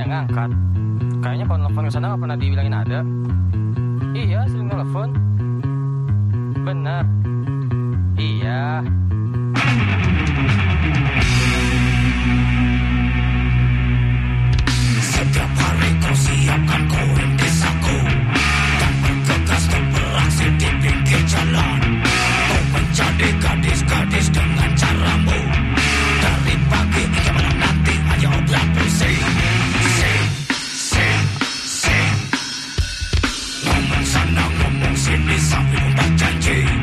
yang ngangkat. Kayaknya kalau nelfon ke sana nggak pernah dibilangin ada. Iya, sering nelfon. Benar. something about Jan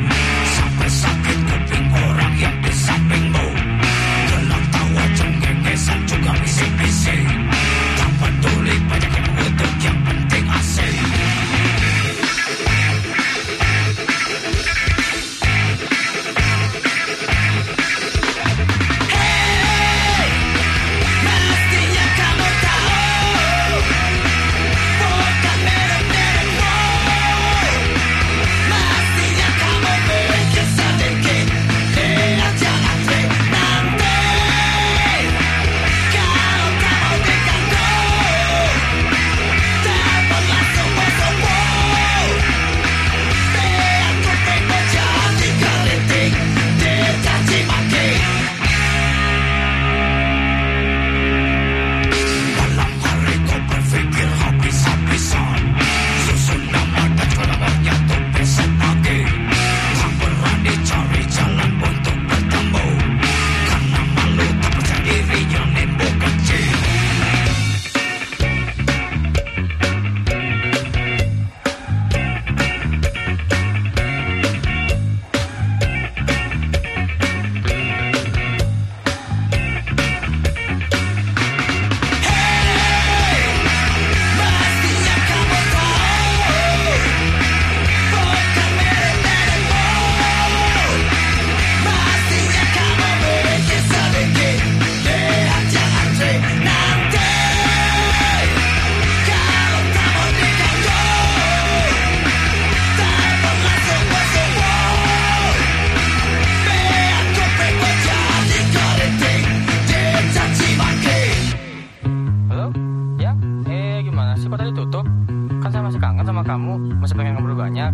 masih pengen ngobrol banyak.